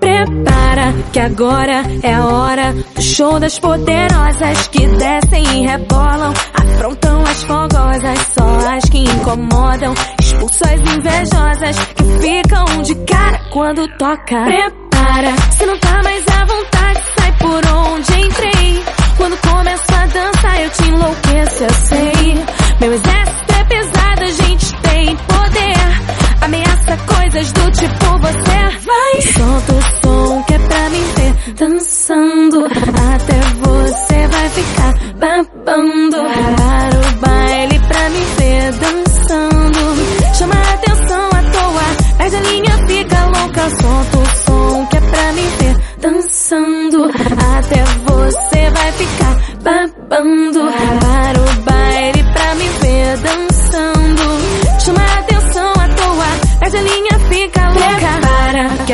Prepara que agora é a hora do show das poderosas que descem e rebolam, afrontam as fogosas, só as que incomodam, expulsam as invejosas que ficam de cara quando toca. Prepara, se não tá mais à vontade, sai por onde entrei. Quando começa a dança Meu exército é pesado, a gente tem poder. Ameaça coisas do tipo você vai. Solta o som que é pra me ver dançando.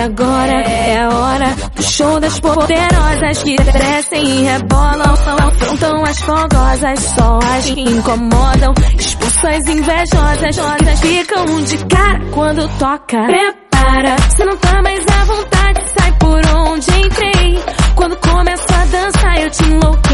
Agora é a hora do show das poderosas que descem e rebolam. Afrontam as fogosas, só as que incomodam. Expulsam as invejosas, ficam de cara quando toca. Prepara, se não tá mais à vontade, sai por onde entrei. Quando começa a dança, eu te enlouqueço,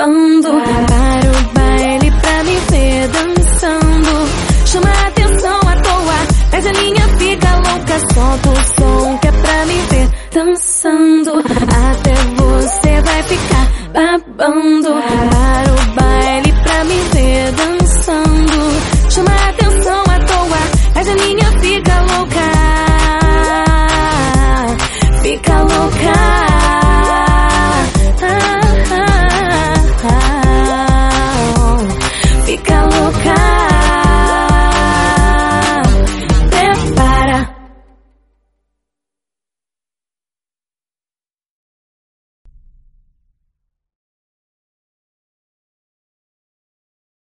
babando. Para o baile pra me ver dançando. Chama a atenção à toa, perde a linha, fica louca. Solta o som que é pra me ver dançando. Até você vai ficar babando.